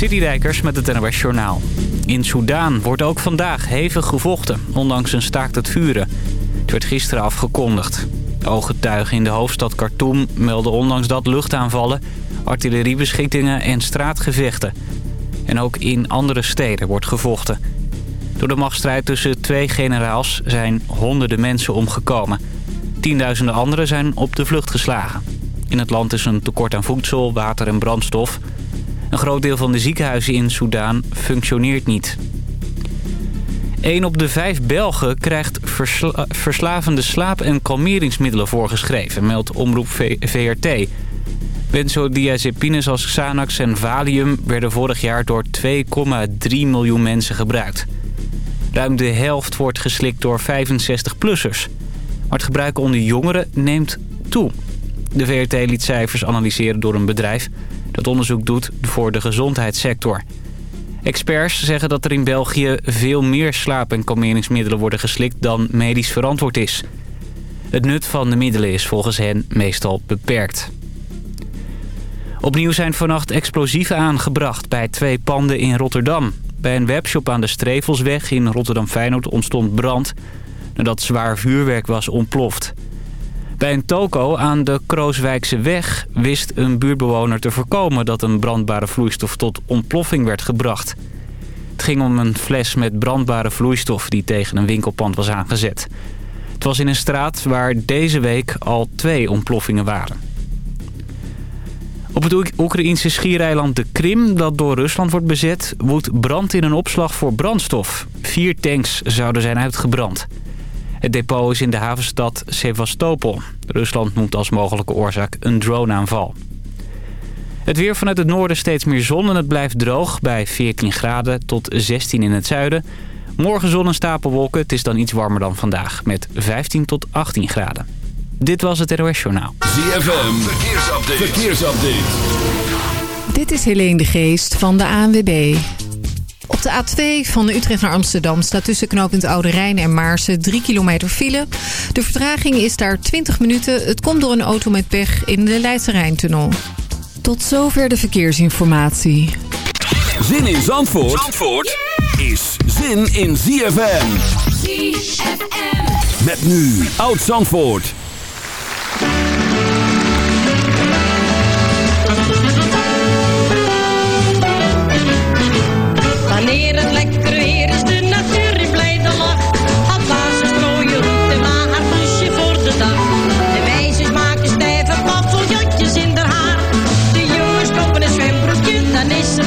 Citydijkers met het NOS Journaal. In Soudaan wordt ook vandaag hevig gevochten, ondanks een staakt het vuren. Het werd gisteren afgekondigd. Ooggetuigen in de hoofdstad Khartoum melden ondanks dat luchtaanvallen... artilleriebeschikkingen en straatgevechten. En ook in andere steden wordt gevochten. Door de machtsstrijd tussen twee generaals zijn honderden mensen omgekomen. Tienduizenden anderen zijn op de vlucht geslagen. In het land is een tekort aan voedsel, water en brandstof... Een groot deel van de ziekenhuizen in Soudaan functioneert niet. Een op de vijf Belgen krijgt verslavende slaap- en kalmeringsmiddelen voorgeschreven, meldt Omroep VRT. Benzodiazepines als Xanax en Valium werden vorig jaar door 2,3 miljoen mensen gebruikt. Ruim de helft wordt geslikt door 65-plussers. Maar het gebruik onder jongeren neemt toe. De VRT liet cijfers analyseren door een bedrijf dat onderzoek doet voor de gezondheidssector. Experts zeggen dat er in België veel meer slaap- en kalmeringsmiddelen worden geslikt dan medisch verantwoord is. Het nut van de middelen is volgens hen meestal beperkt. Opnieuw zijn vannacht explosieven aangebracht bij twee panden in Rotterdam. Bij een webshop aan de Strevelsweg in Rotterdam-Feyenoord ontstond brand... nadat zwaar vuurwerk was ontploft. Bij een toko aan de Krooswijkse weg wist een buurtbewoner te voorkomen dat een brandbare vloeistof tot ontploffing werd gebracht. Het ging om een fles met brandbare vloeistof die tegen een winkelpand was aangezet. Het was in een straat waar deze week al twee ontploffingen waren. Op het Oekraïnse schiereiland de Krim, dat door Rusland wordt bezet, woedt brand in een opslag voor brandstof. Vier tanks zouden zijn uitgebrand. Het depot is in de havenstad Sevastopol. Rusland noemt als mogelijke oorzaak een droneaanval. Het weer vanuit het noorden steeds meer zon en het blijft droog bij 14 graden tot 16 in het zuiden. Morgen zon en stapelwolken, het is dan iets warmer dan vandaag met 15 tot 18 graden. Dit was het NOS Journaal. ZFM, verkeersupdate. verkeersupdate. Dit is Helene de Geest van de ANWB. Op de A2 van Utrecht naar Amsterdam staat tussen knooppunt Oude Rijn en Maarsen 3 kilometer file. De vertraging is daar 20 minuten. Het komt door een auto met pech in de Leidse Rijntunnel. Tot zover de verkeersinformatie. Zin in Zandvoort, Zandvoort is zin in ZFM. ZFM. Met nu Oud Zandvoort.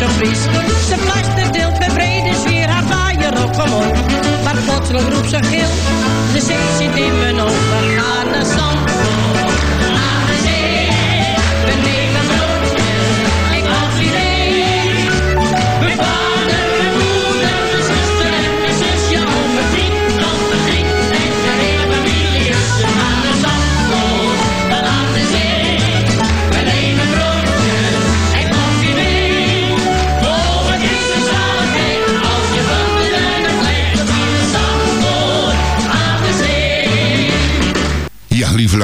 zo. Ze plaster deelt met brede sfeer haar vaaier op omhoog. Maar plotseling roept ze gil, de zee zit in mijn ogen.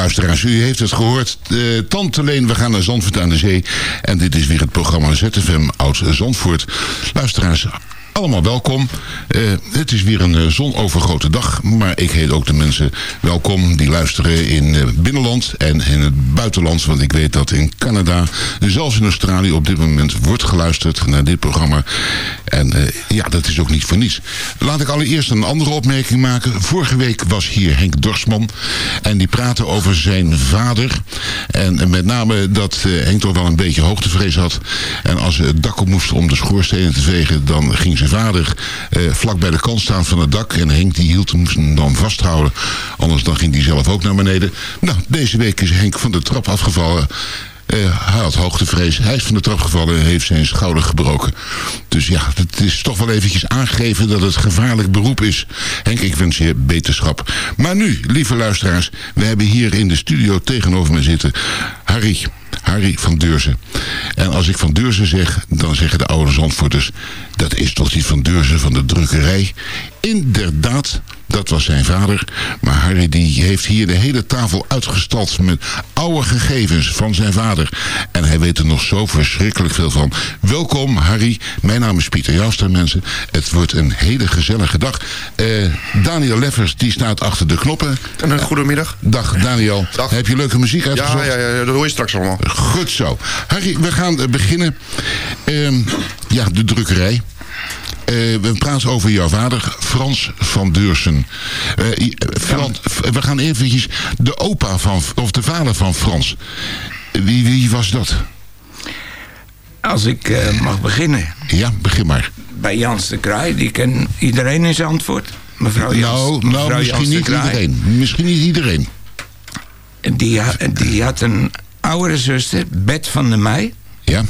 Luisteraars, u heeft het gehoord. Uh, Tante Leen, we gaan naar Zandvoort aan de Zee. En dit is weer het programma ZFM Oud Zandvoort. Luisteraars, allemaal welkom. Eh, het is weer een uh, zonovergrote dag, maar ik heet ook de mensen welkom die luisteren in uh, binnenland en in het buitenland. Want ik weet dat in Canada, zelfs in Australië op dit moment wordt geluisterd naar dit programma. En ja, dat is ook niet voor niets. Laat ik allereerst een andere opmerking maken. Vorige week was hier Henk Dorsman en die praatte over zijn vader. En met name dat Henk toch wel een beetje hoogtevrees had. En als ze het dak op moesten om de schoorstenen te vegen, dan ging zijn vader eh, vlak bij de kant staan van het dak. En Henk die hield, hem dan vasthouden. Anders dan ging hij zelf ook naar beneden. Nou, deze week is Henk van de trap afgevallen. Uh, hij had hoogtevrees. Hij is van de trap gevallen en heeft zijn schouder gebroken. Dus ja, het is toch wel eventjes aangegeven dat het gevaarlijk beroep is. Henk, ik wens je beterschap. Maar nu, lieve luisteraars, we hebben hier in de studio tegenover me zitten Harry. Harry van Deurzen. En als ik van Deurzen zeg, dan zeggen de oude Zandvoorters... dat is toch die van Deurzen van de drukkerij? Inderdaad, dat was zijn vader. Maar Harry die heeft hier de hele tafel uitgestald met oude gegevens van zijn vader. En hij weet er nog zo verschrikkelijk veel van. Welkom Harry, mijn naam is Pieter Jouster mensen. Het wordt een hele gezellige dag. Uh, Daniel Leffers die staat achter de knoppen. Een goedemiddag. Dag Daniel. Dag. Heb je leuke muziek uitgezocht? Ja, ja, ja, dat hoor je straks allemaal. Goed zo. Harry, we gaan eh, beginnen. Uh, ja, de drukkerij. Uh, we praten over jouw vader, Frans van Deursen. Uh, Frans, we gaan eventjes de opa van, of de vader van Frans. Wie, wie was dat? Als ik uh, mag beginnen. Ja, begin maar. Bij Jans de Kraai, die ken iedereen in zijn antwoord. Mevrouw Jans, nou, nou mevrouw misschien Jans niet iedereen. Misschien niet iedereen. Die, die had een oudere zuster, Bet van der Meij. Ja.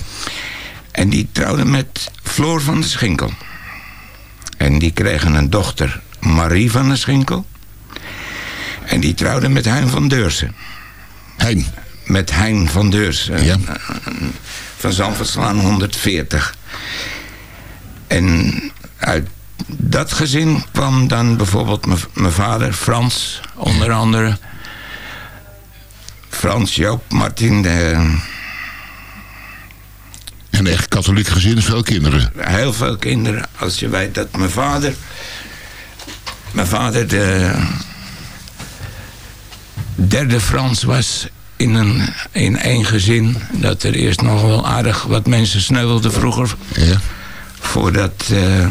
En die trouwde met Floor van de Schinkel. En die kregen een dochter, Marie van der Schinkel. En die trouwde met Hein van Deursen. Hein? Met Hein van Deursen. Ja. Van Zandvoortslaan 140. En uit dat gezin kwam dan bijvoorbeeld mijn vader, Frans, onder andere. Frans, Joop, Martin, de... Een echt katholiek gezin, veel kinderen. Heel veel kinderen. Als je weet dat mijn vader... Mijn vader de derde Frans was in een, in één gezin. Dat er eerst nog wel aardig wat mensen sneuvelden vroeger. Ja. Voordat uh,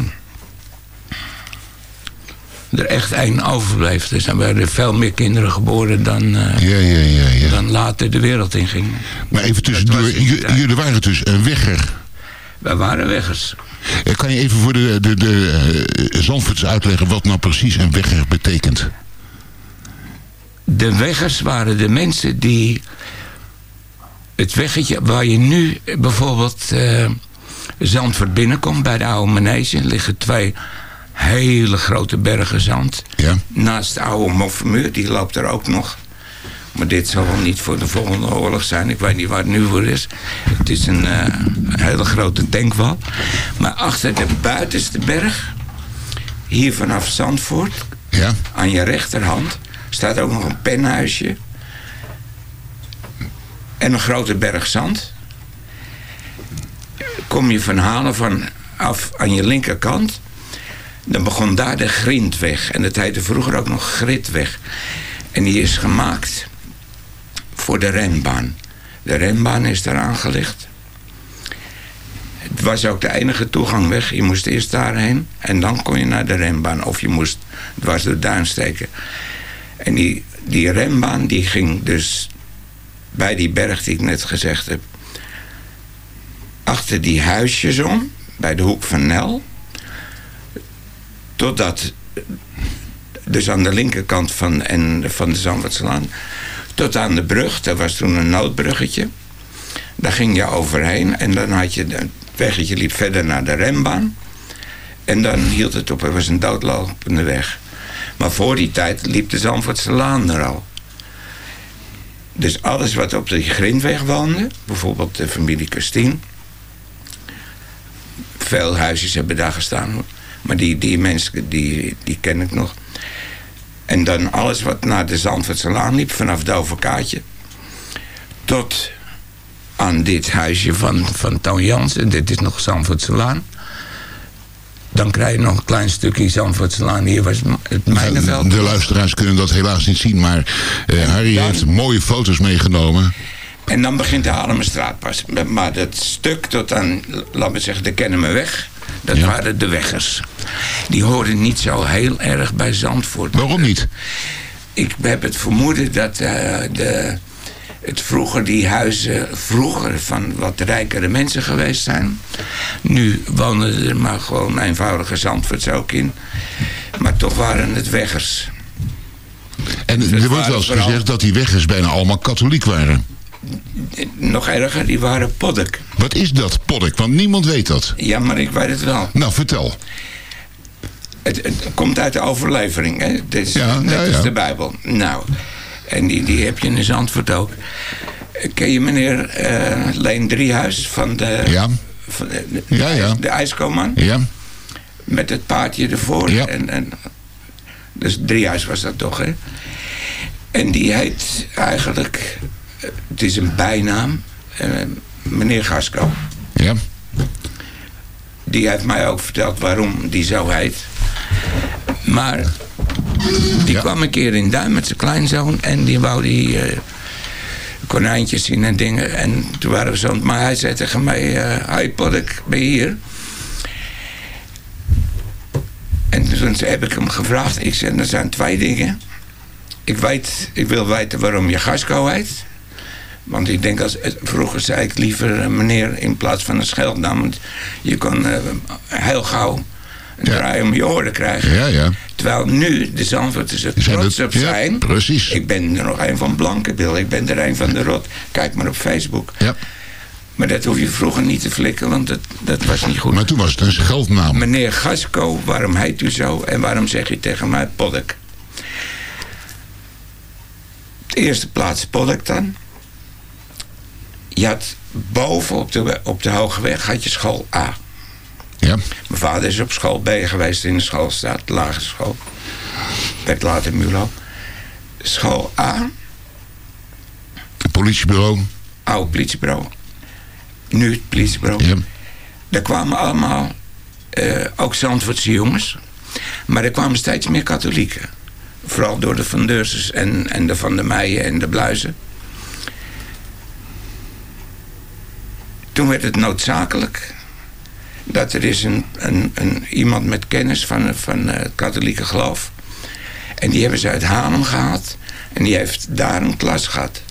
er echt één overbleef. Dus dan werden er veel meer kinderen geboren dan, uh, ja, ja, ja, ja. dan later de wereld inging. Maar even tussendoor, jullie waren dus een wegger. Wij waren weggers. Kan je even voor de, de, de uh, Zandvoorts uitleggen wat nou precies een wegger betekent? De weggers waren de mensen die... Het weggetje waar je nu bijvoorbeeld uh, Zandvoort binnenkomt... bij de oude manege liggen twee hele grote bergen zand. Ja. Naast de oude Moffenmuur, die loopt er ook nog. Maar dit zal wel niet voor de volgende oorlog zijn. Ik weet niet waar het nu voor is. Het is een, uh, een hele grote tankwal. Maar achter de buitenste berg... hier vanaf Zandvoort... Ja. aan je rechterhand... staat ook nog een penhuisje. En een grote berg zand. Kom je van Halen van af aan je linkerkant... dan begon daar de Grindweg. En dat heette vroeger ook nog Gridweg. En die is gemaakt voor de renbaan. De renbaan is daar aangelegd. Het was ook de enige toegangweg. Je moest eerst daarheen en dan kon je naar de renbaan. Of je moest dwars de duin steken. En die, die renbaan die ging dus bij die berg die ik net gezegd heb... achter die huisjes om, bij de hoek van Nel... totdat dus aan de linkerkant van, en, van de Zandvoortslaan... tot aan de brug, dat was toen een noodbruggetje. Daar ging je overheen en dan had je... het weggetje liep verder naar de rembaan. En dan hield het op, er was een doodlopende weg. Maar voor die tijd liep de Zandvoortselaan er al. Dus alles wat op de grindweg woonde... bijvoorbeeld de familie Christine... veel huisjes hebben daar gestaan. Maar die, die mensen, die, die ken ik nog... En dan alles wat naar de Zandvoortselaan liep, vanaf Doverkaatje... tot aan dit huisje van, van Toon Jansen. Dit is nog Zandvoortselaan. Dan krijg je nog een klein stukje Zandvoortslaan. Hier was het mijnenveld. De luisteraars kunnen dat helaas niet zien, maar eh, Harry dan- heeft mooie foto's meegenomen. En dan begint de Haarlemmerstraat pas. Maar dat stuk tot aan, laten we zeggen, de Kennemerweg... dat Ja. waren de weggers. Die hoorden niet zo heel erg bij Zandvoort. Waarom niet? Ik heb het vermoeden dat eh, de, het vroeger die huizen vroeger van wat rijkere mensen geweest zijn. Nu woonden er maar gewoon eenvoudige Zandvoorts ook in. Maar toch waren het weggers. En het er wordt wel eens gezegd dat die weggers bijna allemaal katholiek waren. Nog erger, die waren poddek. Wat is dat, poddik? Want niemand weet dat. Ja, maar ik weet het wel. Nou, vertel. Het, het komt uit de overlevering, hè? Dit is Ja, net ja, als ja. de Bijbel. Nou, en die, die heb je in Zandvoort ook. Ken je meneer eh, Leen Driehuis van de... Ja. Van de, de, Ja, ja. de ijskoman? Ja? Met het paardje ervoor. Ja. En, en, dus Driehuis was dat toch, hè? En die heet eigenlijk... Het is een bijnaam. eh, meneer Gasco. Ja? Die heeft mij ook verteld waarom die zo heet. Maar die Ja. kwam een keer in Duin met zijn kleinzoon en die wou die eh, konijntjes zien en dingen. En toen waren we zo. Maar hij zei tegen mij: eh Hi Poddik, ben je hier? En toen heb ik hem gevraagd. Ik zei: Er zijn twee dingen. Ik, weet, ik wil weten waarom je Gasco heet. Want ik denk, als, vroeger zei ik liever eh, meneer in plaats van een scheldnaam. Want je kon eh, heel gauw een Ja. draai om je oren krijgen. Ja, ja. Terwijl nu de Zandvoorters er trots op zijn. precies. Ik ben er nog een van Blankenbil. Ik ben er een van de Rot. Kijk maar op Facebook. Ja. Maar dat hoef je vroeger niet te flikken, want dat, dat was niet goed. Maar toen was het een geldnaam. Meneer Gasco, waarom heet u zo? En waarom zeg je tegen mij Poddek? De eerste plaats Poddek dan. Je had boven op de, op de Hoge Weg had je school A. Ja? Mijn vader is op school B geweest in de schoolstraat, de lagere school. Werd later Mulo. School A, Het politiebureau. oude politiebureau. Nu het politiebureau. Ja. Daar kwamen allemaal, eh, ook Zandvoortse jongens. Maar er kwamen steeds meer katholieken. Vooral door de Van Deursens en, en de Van der Meijen en de Bluizen. Toen werd het noodzakelijk dat er is een, een, een, iemand met kennis van, van eh, het katholieke geloof. En die hebben ze uit Haarlem gehaald. En die heeft daar een klas gehad.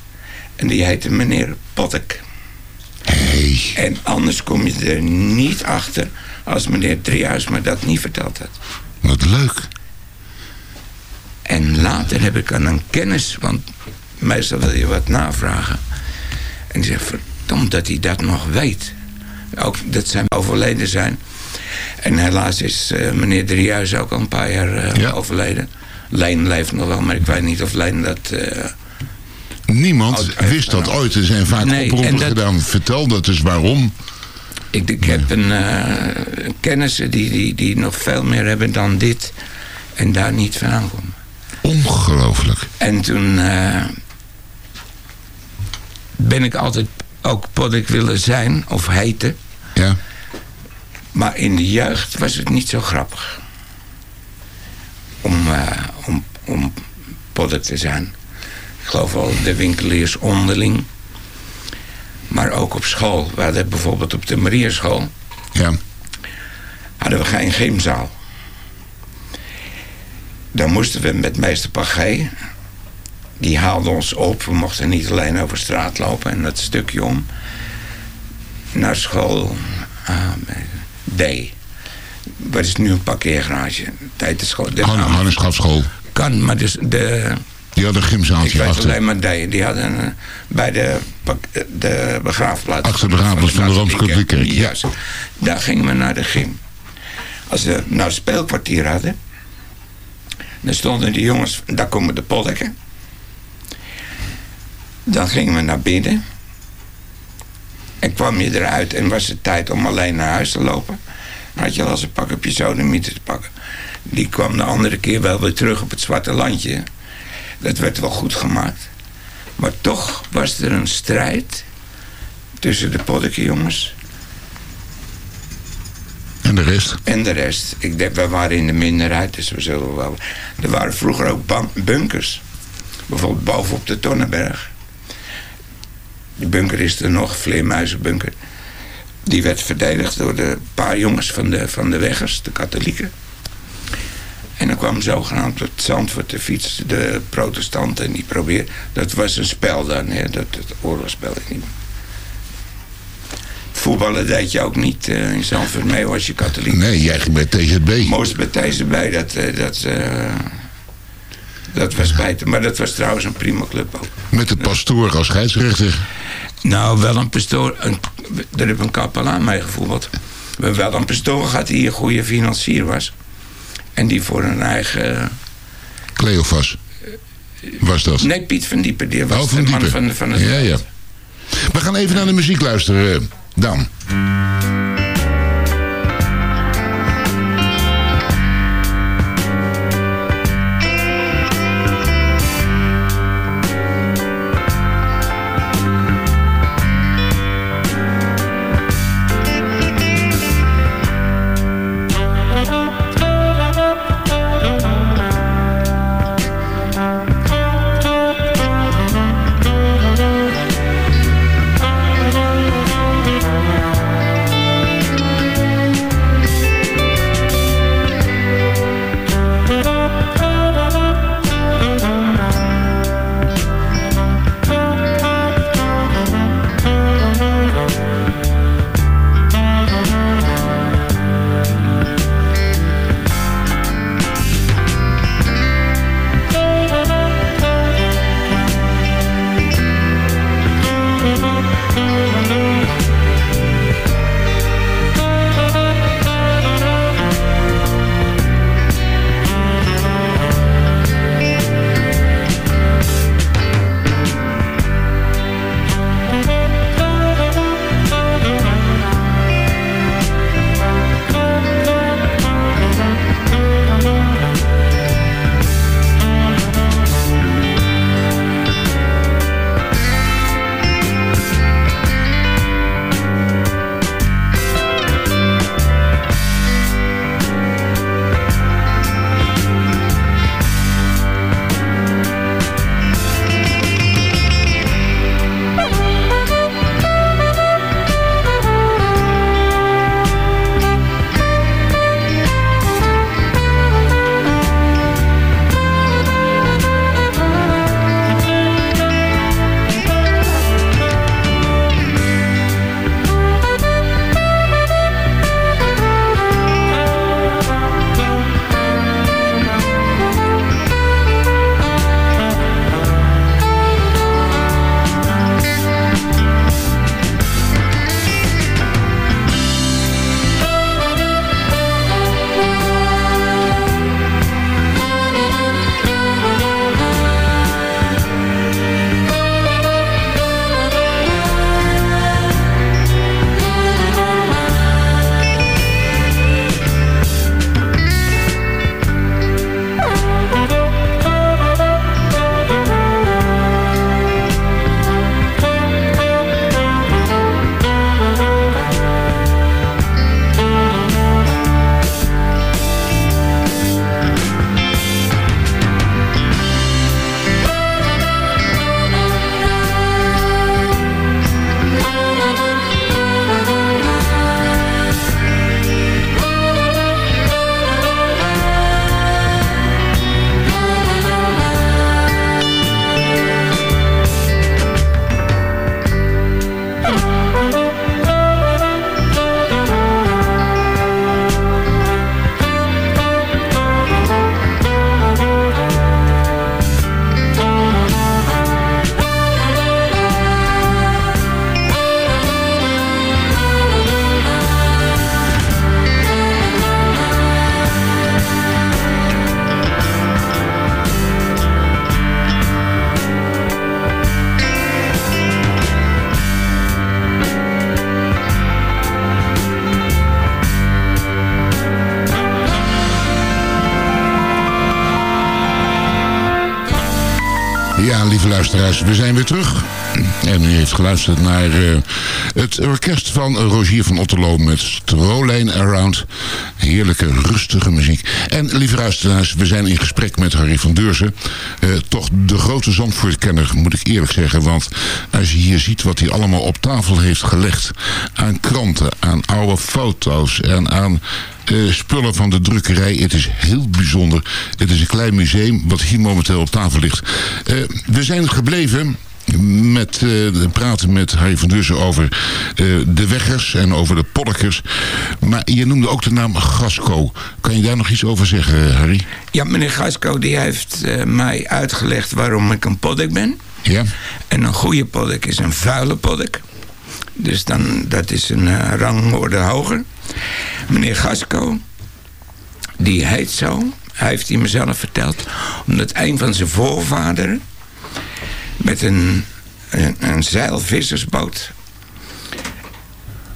En die heette meneer Pottek. Hey. En anders kom je er niet achter als meneer Driehuis me dat niet verteld had. Wat leuk. En later heb ik aan een kennis, want meestal wil je wat navragen. En die zegt, verdomd dat hij dat nog weet. Ook dat zij overleden zijn. En helaas is eh, meneer Driehuis ook al een paar jaar eh, Ja. overleden. Leen leeft nog wel, maar ik weet niet of Leen dat... eh, Niemand wist dat ooit. Er zijn vaak Nee, oproepen dat- gedaan. Vertel dat dus waarom. Ik, ik heb een eh, kennissen die, die, die nog veel meer hebben dan dit. En daar niet van aankomen. Ongelooflijk. En toen ben ik altijd ook Poddik willen zijn, of heten. Ja. Maar in de jeugd was het niet zo grappig. Om, eh om, om Poddik te zijn. Ik geloof wel de winkeliers onderling. Maar ook op school. We hadden bijvoorbeeld op de Marierschool... Ja. hadden we geen gymzaal. Dan moesten we met meester Pagé... die haalde ons op. We mochten niet alleen over straat lopen en dat stukje om. Naar school ah, D. Wat is nu een parkeergarage? Tijd de school. De Hanneschapschool. kan, maar dus de, Die had een ik gymzaaltje weet achter. alleen maar D. Die hadden eh, bij de, de begraafplaats. Achter de begraafplaats van de Rooms-Katholieke Kerk, ja. Juist. Daar gingen we naar de gym. Als we nou een speelkwartier hadden... dan stonden die jongens... daar komen de pollekken. Dan gingen we naar binnen. En kwam je eruit en was het tijd om alleen naar huis te lopen... dan had je al eens een pak op je sodemieter te pakken. Die kwam de andere keer wel weer terug op het zwarte landje. Dat werd wel goed gemaakt. Maar toch was er een strijd tussen de poddekenjongens En En de rest? En de rest. Ik denk, we waren in de minderheid, dus we zullen wel... Er waren vroeger ook bunkers. Bijvoorbeeld bovenop de Tonnenberg. Die bunker is er nog, Vleermuizenbunker. Die werd verdedigd door de paar jongens van de, van de weggers, de katholieken. En dan kwam zogenaamd het Zandvoort de fiets, de protestanten, en die probeerden... Dat was een spel dan, hè, dat, het oorlogsspel. Voetballen deed je ook niet eh, in Zandvoort mee, was je katholiek. Nee, jij ging bij TZB. Moest bij bij, dat, eh, dat, eh, dat was spijtig. Maar dat was trouwens een prima club ook. Met de pastoor als scheidsrechter. Nou, wel een pastoor, een, daar heb een kapelaan mee hebben wel een pastoor gehad die een goede financier was. En die voor een eigen... Cleofas. Was dat? Nee, Piet van Diepen, die was Oh, Van de man Diepen. van, van het Ja, ja. We gaan even naar de muziek luisteren, eh, luisteraars, we zijn weer terug. En u heeft geluisterd naar eh, het orkest van Rogier van Otterlo met Strolijn Around. Heerlijke, rustige muziek. En lieve luisteraars, we zijn in gesprek met Harry van Deurzen. Eh, toch de grote Zandvoortkenner, moet ik eerlijk zeggen. Want als je hier ziet wat hij allemaal op tafel heeft gelegd. Aan kranten, aan oude foto's en aan eh, spullen van de drukkerij. Het is heel bijzonder. Het is een klein museum wat hier momenteel op tafel ligt. Eh, we zijn gebleven met eh, praten met Harry van Dussen over de weggers en over de poddekers. Maar je noemde ook de naam Gasco. Kan je daar nog iets over zeggen, Harry? Ja, meneer Gasco die heeft mij uitgelegd waarom ik een poddek ben. Ja? En een goede poddek is een vuile poddek. Dus dan, dat is een eh, rangorde hoger. Meneer Gasco, die heet zo, hij heeft hij mezelf verteld, omdat een van zijn voorvaderen met een, een, zeilvissersboot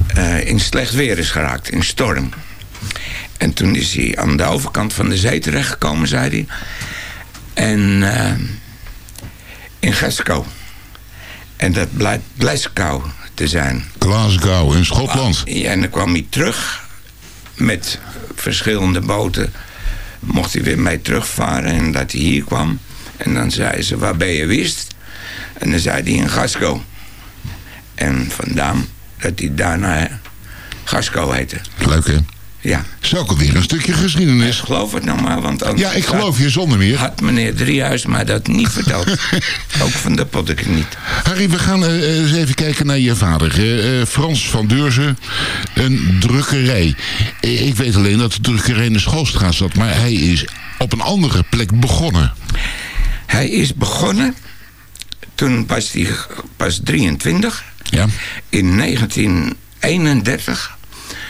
eh, in slecht weer is geraakt, in storm. En toen is hij aan de overkant van de zee terechtgekomen, zei hij. En eh, in Glasgow. En dat blijkt Glasgow te zijn. Glasgow in Schotland. Ja, en dan kwam hij terug met verschillende boten. Mocht hij weer mee terugvaren en dat hij hier kwam. En dan zei ze, waar ben je wist? En dan zei hij in Gasco. En vandaan dat hij daarna Gasco heette. Leuk, hè? Ja. Is ook alweer een stukje geschiedenis. Geloof het nou maar, want anders Ja, ik geloof je zonder meer. had meneer Driehuis mij dat niet verteld. Ook van de poddek niet. Harry, we gaan eh, eens even kijken naar je vader. eh, eh, Frans van Deurzen, een drukkerij. Eh, ik weet alleen dat de drukkerij in de Schoolstraat zat, maar hij is op een andere plek begonnen. Hij is begonnen, toen was hij pas 23. Ja? In 1931,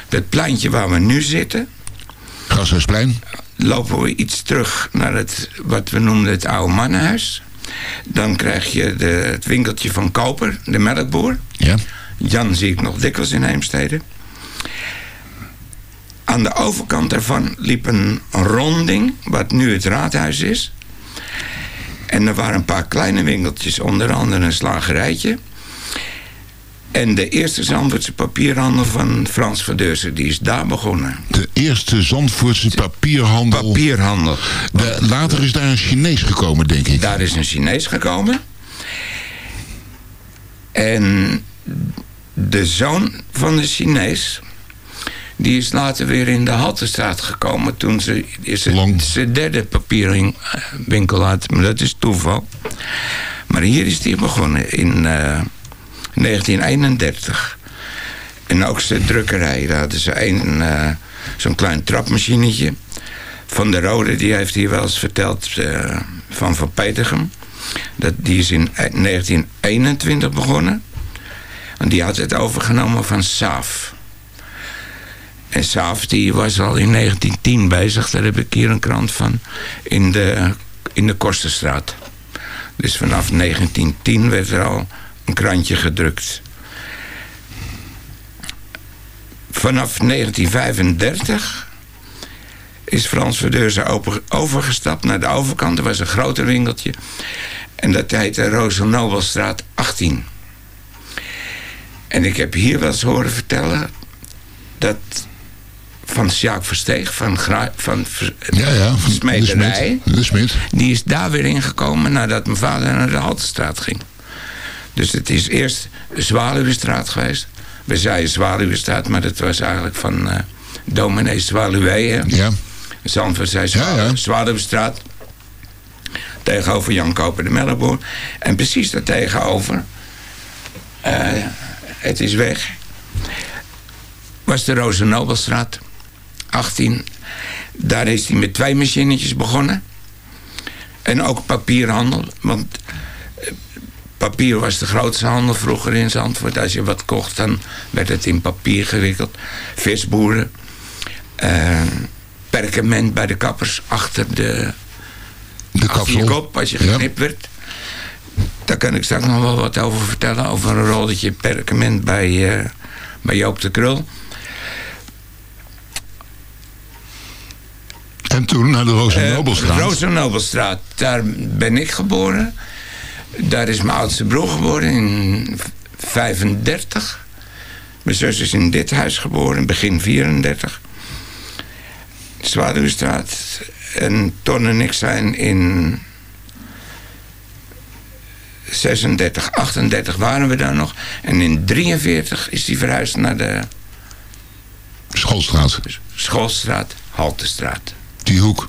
dat pleintje waar we nu zitten... Gashuisplein. lopen we iets terug naar het, wat we noemden het oude mannenhuis. Dan krijg je de, het winkeltje van Koper, de melkboer. Ja. Jan zie ik nog dikwijls in Heemstede. Aan de overkant daarvan liep een ronding, wat nu het raadhuis is. En er waren een paar kleine winkeltjes, onder andere een slagerijtje. En de eerste Zandvoortse papierhandel van Frans van Deurzen, die is daar begonnen. De eerste Zandvoortse papierhandel. Papierhandel. De, later is daar een Chinees gekomen, denk ik. Daar is een Chinees gekomen. En de zoon van de Chinees... die is later weer in de Haltestraat gekomen... toen ze zijn derde papierwinkel had. Maar dat is toeval. Maar hier is die begonnen in eh, 1931. En ook zijn drukkerij. Daar hadden ze een, eh, zo'n klein trapmachinetje. Van der Rode, die heeft hier wel eens verteld eh, van Van Petergem. Dat, die is in 1921 begonnen. En die had het overgenomen van Saaf. En Saaf die was al in 1910 bezig. Daar heb ik hier een krant van. In de, in de Kosterstraat. Dus vanaf 1910 werd er al een krantje gedrukt. Vanaf 1935 is Frans Verdeurzen overgestapt naar de overkant. Er was een groter winkeltje. En dat heette Rozenobelstraat 18. En ik heb hier wel eens horen vertellen... dat van Sjaak Versteeg, van, Gra- van Ja, ja. van Smederij... De Smit. die is daar weer ingekomen nadat mijn vader naar de Haltestraat ging. Dus het is eerst Zwaluwestraat geweest. We zeiden Zwaluwestraat, maar dat was eigenlijk van eh dominee Zwaluwe. Ja. Zandvoort zei Ja, ja. Zwaluwestraat. Tegenover Jan Koper de Melkboer. En precies daar tegenover, eh, het is weg, was de Rozenobelstraat 18. Daar is hij met twee machinetjes begonnen. En ook papierhandel. Want papier was de grootste handel vroeger in Zandvoort. Als je wat kocht, dan werd het in papier gewikkeld. Visboeren. eh, perkament bij de kappers achter de, De achter je kop als je Ja. geknipt werd. Daar kan ik straks nog wel wat over vertellen. Over een rolletje perkament bij, eh, bij Joop de Krul. En toen naar de Rozenobelstraat. Uh, Rozenobelstraat, daar ben ik geboren. Daar is mijn oudste broer geboren in 35. Mijn zus is in dit huis geboren, begin 34. Zwaluwstraat. En Ton en ik zijn in 36, 38 waren we daar nog. En in 43 is hij verhuisd naar de Schoolstraat, Schoolstraat, Haltestraat. die hoek.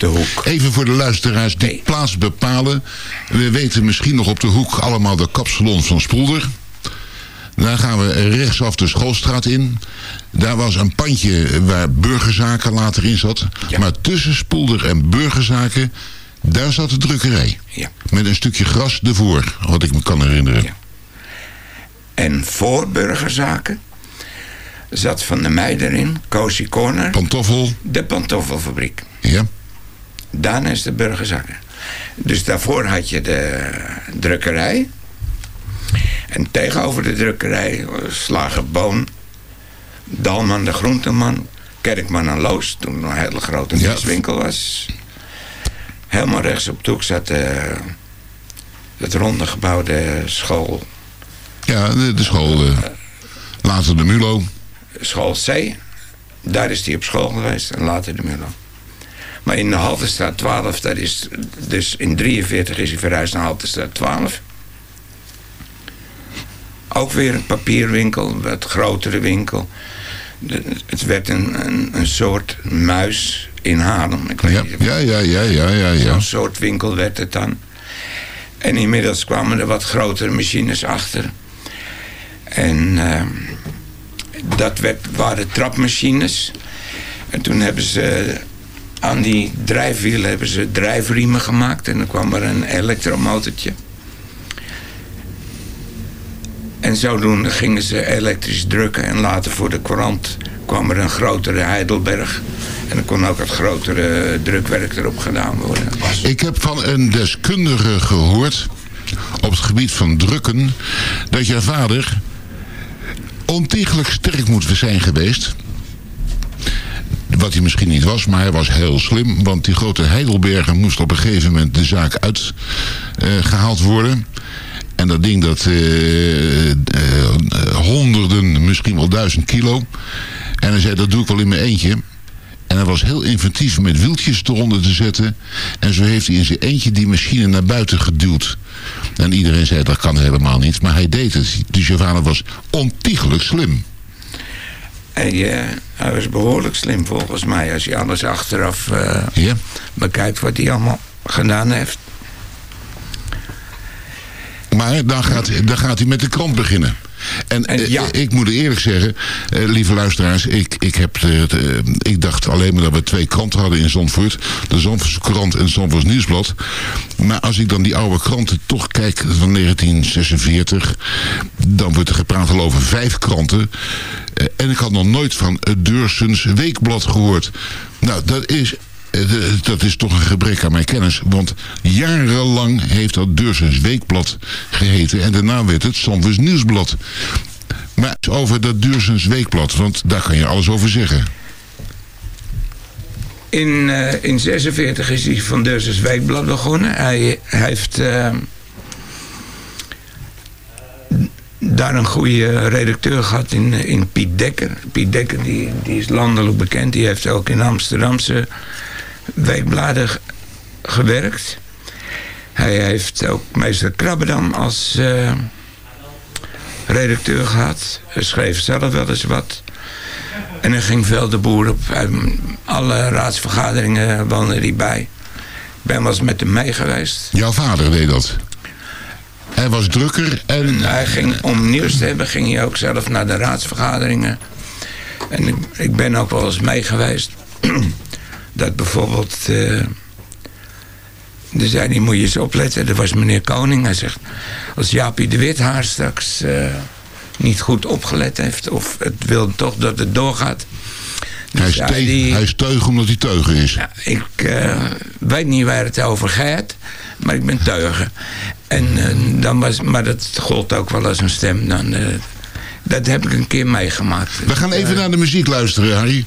De hoek. Even voor de luisteraars die Nee. plaats bepalen. We weten misschien nog op de hoek allemaal de kapsalon van Spoelder. Daar gaan we rechtsaf de schoolstraat in. Daar was een pandje waar burgerzaken later in zat. Ja. Maar tussen Spoelder en burgerzaken, daar zat de drukkerij. Ja. Met een stukje gras ervoor, wat ik me kan herinneren. Ja. En voor burgerzaken zat Van der Meijer in, Cozy Corner, Pantoffel, de pantoffelfabriek. ja. Daarna is de burgerzaken. Dus daarvoor had je de drukkerij. En tegenover de drukkerij was Slager Boon, Dalman de groenteman, Kerkman en Loos, toen nog een hele grote Ja. viswinkel was. Helemaal rechts op de hoek zat de, het ronde gebouwde school, Ja, de, de school. eh, later de Mulo. school C. Daar is hij op school geweest en later de Mulo. Maar in de Haltestraat 12, dat is, dus in 43 is hij verhuisd naar Haltestraat 12. Ook weer een papierwinkel, wat grotere winkel. De- het werd een, een, een soort muis in Haarlem. Ik weet Ja, niet of- ja, ja, ja, ja, ja. ja. Zo'n soort winkel werd het dan. En inmiddels kwamen er wat grotere machines achter. En ehm, dat werd, waren trapmachines. En toen hebben ze aan die drijfwielen hebben ze drijfriemen gemaakt. En dan kwam er een elektromotortje. En zodoende gingen ze elektrisch drukken. En later voor de courant kwam er een grotere Heidelberg. En dan kon ook het grotere drukwerk erop gedaan worden. Ik heb van een deskundige gehoord op het gebied van drukken dat je vader ontiegelijk sterk moet zijn geweest. Wat hij misschien niet was, maar hij was heel slim. Want die grote Heidelberger moest op een gegeven moment de zaak uitgehaald worden. En dat ding dat eh, eh, honderden, misschien wel duizend kilo. En hij zei, dat doe ik wel in mijn eentje. En hij was heel inventief met wieltjes eronder te zetten. En zo heeft hij in zijn eentje die machine naar buiten geduwd. En iedereen zei dat kan helemaal niet. Maar hij deed het. Je vader was ontiegelijk slim. En eh, hij was behoorlijk slim volgens mij. Als je alles achteraf eh, Ja? bekijkt wat hij allemaal gedaan heeft. Maar dan gaat, dan gaat hij met de krant beginnen. En, En eh, ja. ik moet eerlijk zeggen, eh, lieve luisteraars, ik, ik, heb, eh, eh, ik dacht alleen maar dat we twee kranten hadden in Zandvoort. De Zandvoortse krant en het Zandvoorts Nieuwsblad. Maar als ik dan die oude kranten toch kijk van 1946, dan wordt er gepraat al over vijf kranten. Eh, en ik had nog nooit van het Deursens Weekblad gehoord. Nou, dat is eh, Dat is toch een gebrek aan mijn kennis. Want jarenlang heeft dat Deursens Weekblad geheten. En daarna werd het Zandvoorts Nieuwsblad. Maar over dat Deursens Weekblad. Want daar kan je alles over zeggen. In, eh in 46 is hij van Deursens Weekblad begonnen. Hij, heeft eh, daar een goede redacteur gehad in, eh, in Piet Dekker. Piet Dekker die, die is landelijk bekend. Die heeft ook in Amsterdamse weekbladen gewerkt. Hij heeft ook meester Krabbedam als eh, redacteur gehad. Hij schreef zelf wel eens wat. En er ging veel de boer op. Hij- Alle raadsvergaderingen woonde hij bij. Ik ben wel eens met hem mee geweest. Jouw vader deed dat. Hij was drukker en... Hij ging, om nieuws te hebben, ging hij ook zelf naar de raadsvergaderingen. En ik, ik ben ook wel eens mee geweest. dat bijvoorbeeld... eh er zei hij, moet je eens opletten. Er was meneer Koning. Hij zegt, als Jaapie de Wit haar straks eh, niet goed opgelet heeft... of het wil toch dat het doorgaat... Hij is, zei te- hij- is teugen omdat hij teugen is. ja, ik eh, weet niet waar het over gaat, maar ik ben teugen. En, dan was, maar dat gold ook wel als een stem. Dan, dat heb ik een keer meegemaakt. We gaan even naar de muziek luisteren, Harry.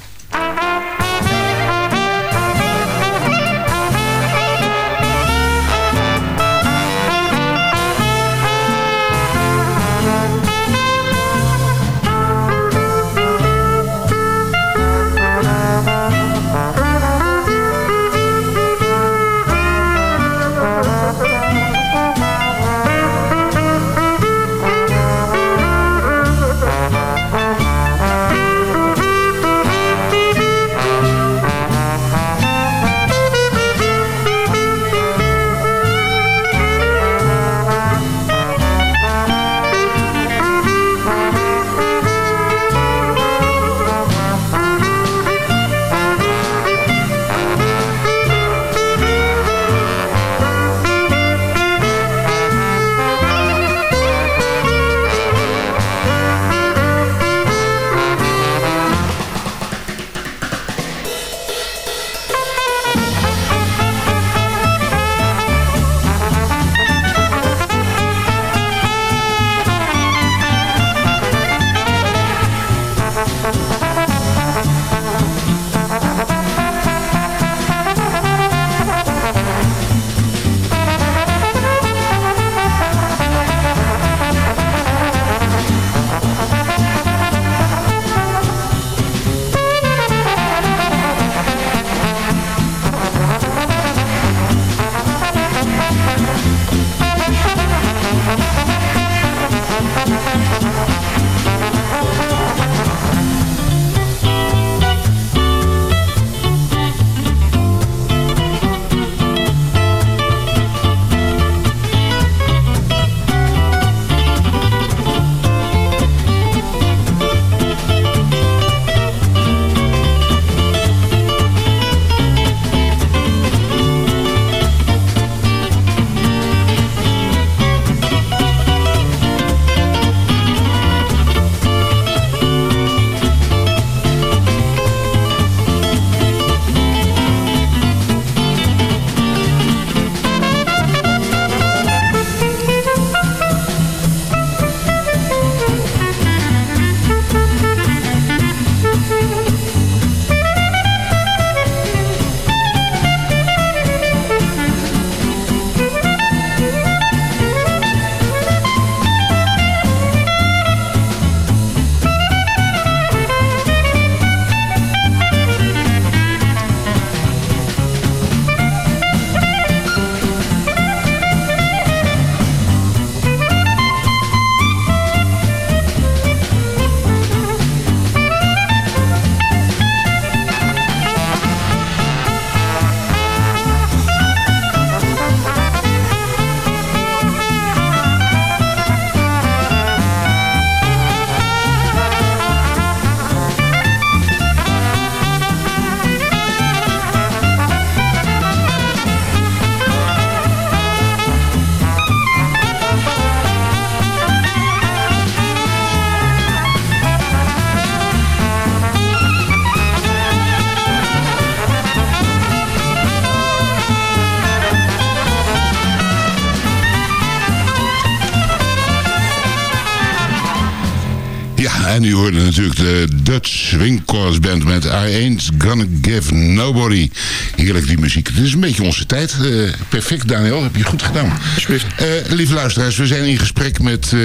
En u hoorde natuurlijk de Dutch Swing Chorus Band met I Ain't Gonna Give Nobody. Heerlijk die muziek. Het is een beetje onze tijd. Eh, perfect, Daniel. Heb je goed gedaan. Alsjeblieft. Eh, lieve luisteraars, we zijn in gesprek met eh,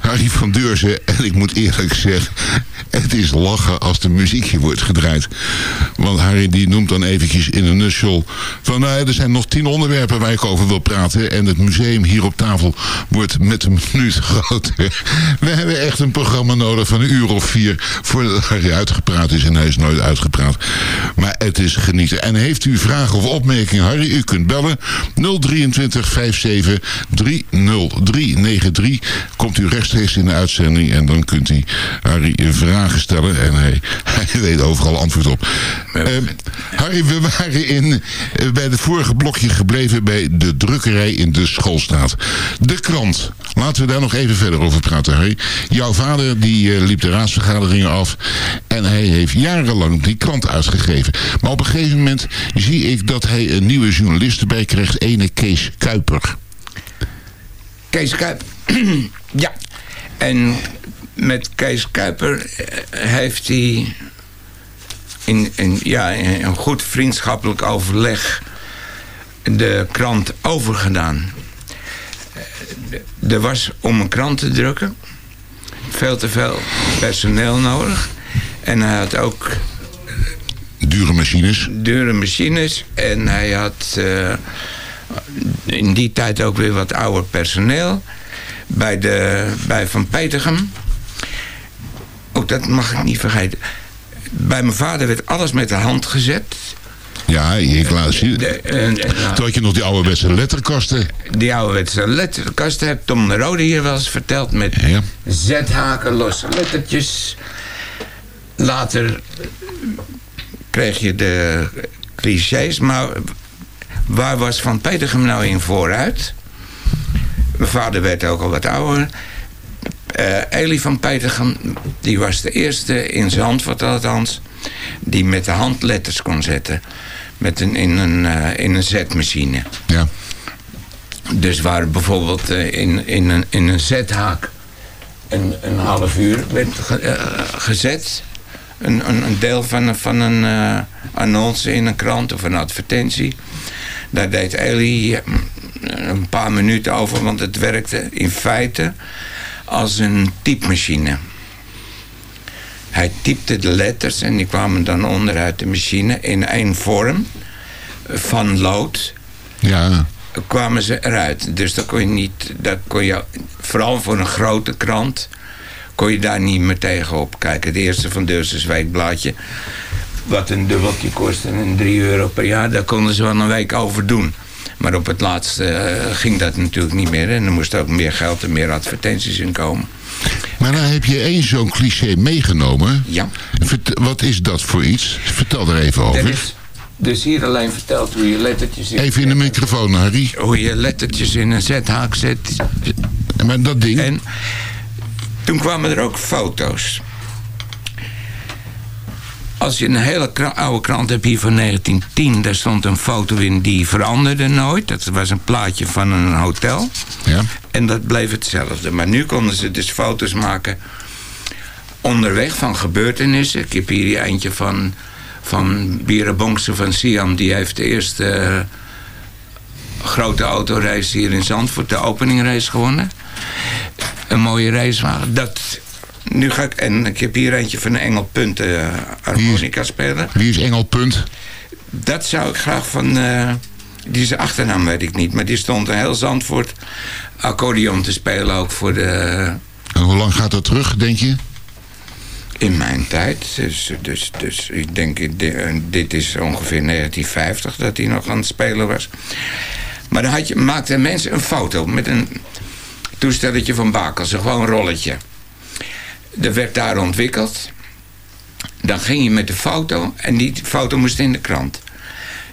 Harry van Deurzen. En ik moet eerlijk zeggen, het is lachen als de muziekje wordt gedraaid. Want Harry die noemt dan eventjes in een nutshell van... nou, er zijn nog tien onderwerpen waar ik over wil praten. En het museum hier op tafel wordt met een minuut groter. We hebben echt een programma nodig van een uur of vier... voordat Harry uitgepraat is. En hij is nooit uitgepraat. Maar het is genieten. En heeft u vragen of opmerkingen, Harry, u kunt bellen. 023 57 30393. Komt u rechtstreeks in de uitzending en dan kunt u Harry vragen stellen. En hij, hij weet overal antwoord op. Eh, Harry, we waren in, eh, bij het vorige blokje gebleven bij de drukkerij in de schoolstraat. De krant. Laten we daar nog even verder over praten, Harry. Jouw vader die eh, liep de raadsvergaderingen af en hij heeft jarenlang die krant uitgegeven. Maar op een gegeven moment zie ik dat hij een nieuwe journalist erbij krijgt, ene Kees Kuiper. Kees Kuiper. ja. En met Kees Kuiper eh, heeft hij in, in, ja, in een goed vriendschappelijk overleg de krant overgedaan. Eh, Er was om een krant te drukken veel te veel personeel nodig. En hij had ook Dure machines. dure machines. En hij had eh, in die tijd ook weer wat ouder personeel. Bij, de, bij Van Petergem. Ook dat mag ik niet vergeten. Bij mijn vader werd alles met de hand gezet. Ja, ik laat zien. De, en- en- Toen had je nog die ouderwetse letterkasten. die ouderwetse letterkast heeft Tom de Rode hier wel eens verteld. Met Ja. zethaken, losse lettertjes. Later kreeg je de clichés. Maar waar was Van Petergem nou in vooruit? Mijn vader werd ook al wat ouder. Eh Elie van Petergem, die was de eerste in Zandvoort althans... die met de hand letters kon zetten. Met een, in, een, eh, in een zetmachine. Ja. Dus waar bijvoorbeeld eh, in, in, een, in een zethaak een, een half uur werd ge- gezet. Een, een, een deel van, van een eh, annonce in een krant of een advertentie. Daar deed Elie eh, een paar minuten over, want het werkte in feite als een typemachine. Hij typte de letters en die kwamen dan onderuit de machine in één vorm van lood Ja. kwamen ze eruit. Dus dat kon je niet, dat kon je, vooral voor een grote krant, kon je daar niet meer tegenop kijken. Het eerste van Deursens Weekblaadje, wat een dubbeltje kostte en 3 euro per jaar, daar konden ze wel een week over doen. Maar op het laatste eh, ging dat natuurlijk niet meer. En er moest ook meer geld en meer advertenties in komen. Maar dan heb je één zo'n cliché meegenomen. Ja. Vert- wat is dat voor iets? Vertel er even Dat over. is dus hier alleen verteld hoe je lettertjes in, Even in de microfoon, Harry. hoe je lettertjes in een zethaak zet. Maar dat ding... En toen kwamen er ook foto's. Als je een hele oude krant hebt hier van 1910, daar stond een foto in die veranderde nooit. Dat was een plaatje van een hotel. Ja. En dat bleef hetzelfde. Maar nu konden ze dus foto's maken onderweg van gebeurtenissen. Ik heb hier eentje van, van Bierenbonkse van Siam. Die heeft de eerste eh, grote autorace hier in Zandvoort, de openingrace gewonnen. Een mooie racewagen. Dat, nu ga ik, en ik heb hier eentje van Engel Punt eh, harmonica speler. Wie is Engelpunt? Dat zou ik graag van... eh, die zijn achternaam weet ik niet. Maar die stond een heel Zandvoort accordeon te spelen ook voor de... En hoe lang gaat dat terug, denk je? In mijn tijd. Dus, dus, dus ik denk, di- dit is ongeveer 1950 dat hij nog aan het spelen was. Maar dan had je, maakten mensen een foto met een toestelletje van Bakels. Gewoon een rolletje. Dat werd daar ontwikkeld. Dan ging je met de foto en die foto moest in de krant.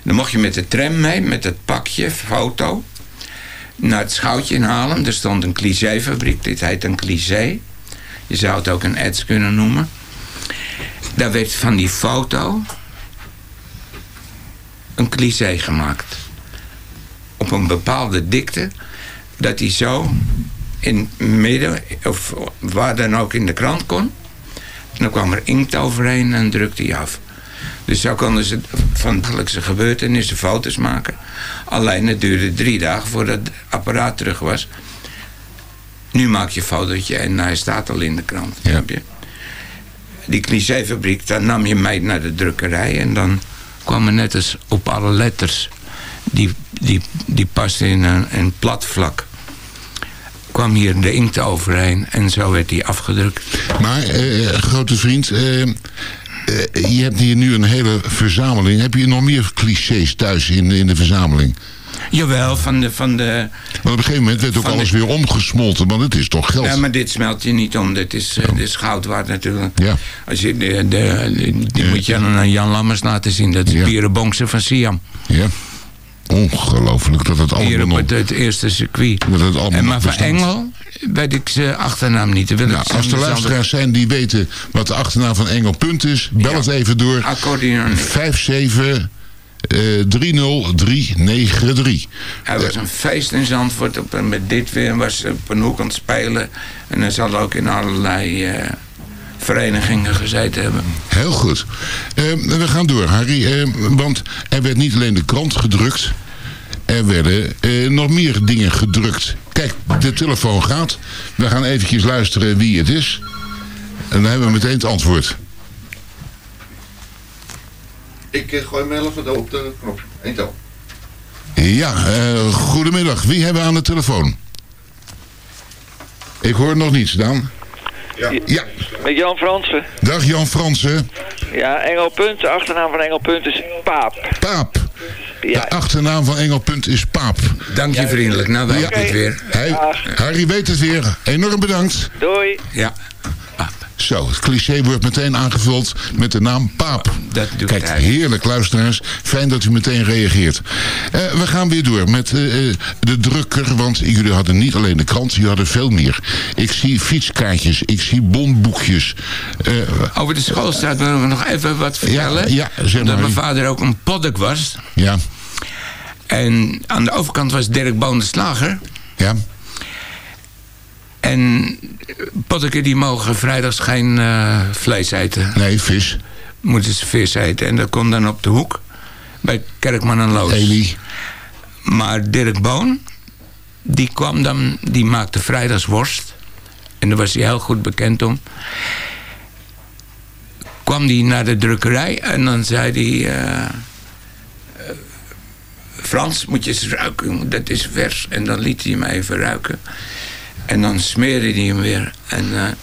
Dan mocht je met de tram mee, met het pakje, foto, naar het schoutje in Haarlem. Er stond een clichéfabriek, dit heet een cliché. Je zou het ook een eds kunnen noemen. Daar werd van die foto een cliché gemaakt. Op een bepaalde dikte, dat hij zo in het midden, of waar dan ook in de krant kon. En dan kwam er inkt overheen en drukte hij af. Dus zo konden ze van dagelijkse gebeurtenissen foto's maken. Alleen het duurde drie dagen voordat het apparaat terug was. Nu maak je een fotootje en hij staat al in de krant. Ja. snap je? Die clichéfabriek, dan nam je mee naar de drukkerij... en dan kwamen net als op alle letters... die, die, die pasten in een, een plat vlak... kwam hier de inkt overheen en zo werd die afgedrukt. Maar, eh, grote vriend, eh, eh, je hebt hier nu een hele verzameling. Heb je nog meer clichés thuis in, in de verzameling? Jawel, van de... Van de Want op een gegeven moment werd ook de- alles weer omgesmolten, want het is toch geld. ja, maar dit smelt je niet om. Dit is, eh, dit is goud waard natuurlijk. Ja. Als je de, de, die moet je aan Jan Lammers laten zien. Dat is Ja. Pierenbonkse van Siam. Ja. Ongelooflijk dat het Hier allemaal op nog... het, het eerste circuit. Dat het allemaal en maar van. Engel weet ik zijn achternaam niet. Dan wil Nou, ik als er luisteraars zijn die weten wat de achternaam van Engel Punt is, bel Ja. het even door. Accordeon. 57 eh 30393. Hij was een feest in Zandvoort. Op, met dit weer was op een hoek aan het spelen. En hij zal ook in allerlei eh, verenigingen gezeten hebben. Heel goed. Eh, we gaan door, Harry. eh, want er werd niet alleen de krant gedrukt. Er werden eh, nog meer dingen gedrukt. Kijk, de telefoon gaat. We gaan eventjes luisteren wie het is. En dan hebben we meteen het antwoord. Ik gooi mijn even op de knop. Eén tel. Ja, eh, goedemiddag. Wie hebben we aan de telefoon? Ik hoor nog niets, Daan. Ja. Ja, Met Jan Fransen. dag Jan Fransen. Ja, Engelpunt. De achternaam van Engelpunt is Paap. Paap. De Ja, achternaam van Engelpunt is Paap. Dank je vriendelijk. Nou weet Ja. ik het weer. Hij, Harry weet het weer. Enorm bedankt. doei. Ja, Zo, het cliché wordt meteen aangevuld met de naam Paap. dat doet Kijk, heerlijk luisteraars. Fijn dat u meteen reageert. Eh, we gaan weer door met eh, eh, de drukker. Want jullie hadden niet alleen de krant, jullie hadden veel meer. Ik zie fietskaartjes, ik zie bonboekjes. Over de schoolstraat willen we nog even wat vertellen. ja, zeg maar. Dat mijn vader ook een poddik was. ja, En aan de overkant was Dirk Boon de Slager. ja, En poddiken die mogen vrijdags geen eh, vlees eten. nee, vis. Moeten ze vis eten. En dat kon dan op de hoek. Bij Kerkman en Loos. Eli. Maar Dirk Boon, die kwam dan, die maakte vrijdagsworst. En daar was hij heel goed bekend om. Kwam hij naar de drukkerij en dan zei hij... eh, eh, Frans, moet je eens ruiken, dat is vers. En dan liet hij hem even ruiken. En dan smeerde hij hem weer. En waren,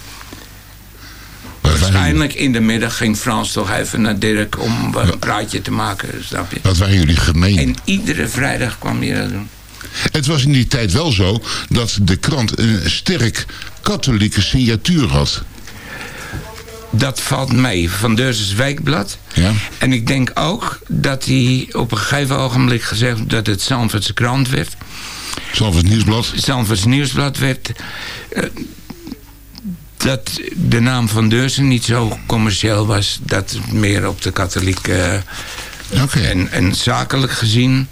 waarschijnlijk in de middag ging Frans toch even naar Dirk... om wat een praatje te maken, snap je? wat waren jullie gemeen? En iedere vrijdag kwam hij dat doen. Het was in die tijd wel zo dat de krant een sterk katholieke signatuur had. Dat valt mee. Van Deursens Weekblad. Ja. En ik denk ook dat hij op een gegeven ogenblik gezegd... dat het Zandvoortse krant werd. Zalvers Nieuwsblad. Zandvoorts Nieuwsblad werd... eh, dat de naam van Deurzen niet zo commercieel was. Dat het meer op de katholieke... Oké. en, en zakelijk gezien...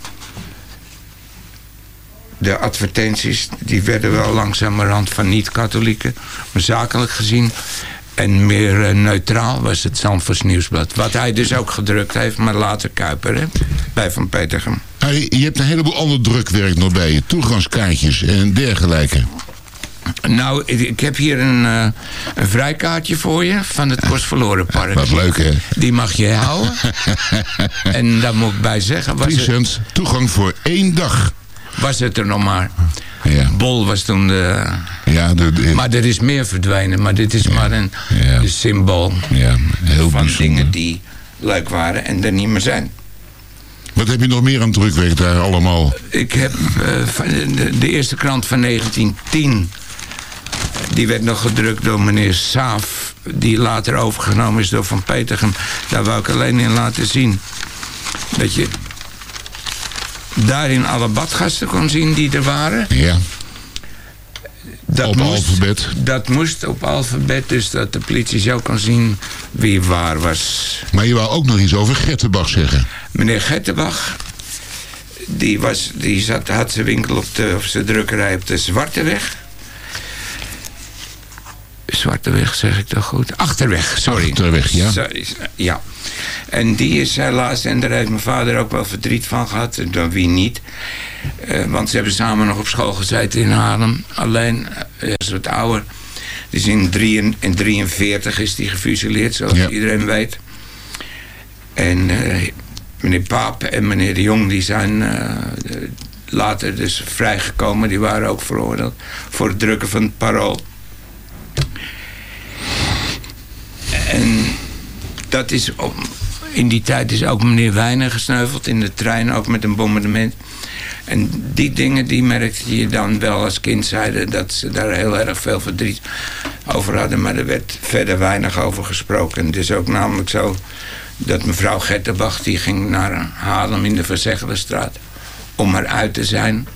De advertenties die werden wel langzamerhand van niet-katholieken. Maar zakelijk gezien en meer eh, neutraal was het Zandvoorts Nieuwsblad. Wat hij dus ook gedrukt heeft, maar later Kuiper, hè, bij Van Petergem. Harry, je hebt een heleboel ander drukwerk nog bij je. Toegangskaartjes en dergelijke. Nou, ik- heb hier een, eh, een vrijkaartje voor je van het Kostverlorenpark. Wat leuk, hè? Die mag je houden. en daar moet ik bij zeggen, was Present, toegang voor één dag. Was het er nog maar. Ja, Bol was toen de... ja, de, de- Maar er is meer verdwenen, maar dit is maar een Ja. symbool ja heel van bijzonder. dingen die leuk waren en er niet meer zijn. Wat heb je nog meer aan drukwerk daar allemaal? Ik heb eh, de eerste krant van 1910. Die werd nog gedrukt door meneer Saaf. Die later overgenomen is door Van Petergem. Daar wou ik alleen in laten zien. Dat je daarin alle badgasten kon zien die er waren. Ja, Dat Op alfabet. Dat moest op alfabet. Dus dat de politie zo kon zien wie waar was. maar je wou ook nog iets over Gertenbach zeggen. Meneer Gettenbach, die, was, die zat, had zijn winkel op de, of zijn drukkerij op de Zwarte Weg. Zwarteweg, zeg ik toch goed? Achterweg, sorry. Achterweg, ja. Sorry, ja. En die is helaas, en daar heeft mijn vader ook wel verdriet van gehad. en Dan wie niet. Eh, want ze hebben samen nog op school gezeten in Haarlem. Alleen, hij is wat ouder. Dus in 1943 is die gefusilleerd, zoals Ja. iedereen weet. En eh, meneer Paap en meneer de Jong, die zijn eh, later dus vrijgekomen. Die waren ook veroordeeld voor het drukken van het parool. En dat is in die tijd is ook meneer Wijnen gesneuveld in de trein, ook met een bombardement. En die dingen die merkte je dan wel als kind zeiden dat ze daar heel erg veel verdriet over hadden. Maar er werd verder weinig over gesproken. Het is ook namelijk zo dat mevrouw Gettenbach die ging naar Haarlem in de Verzeggelenstraat om eruit te zijn.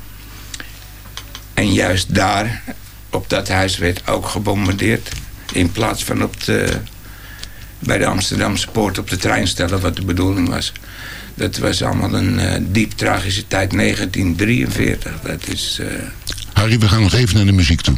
En juist daar, op dat huis, werd ook gebombardeerd. In plaats van op de, bij de Amsterdamse poort op de trein stellen, wat de bedoeling was. Dat was allemaal een eh, diep tragische tijd, 1943. Dat is... eh, Harry, we gaan nog even naar de muziek toe.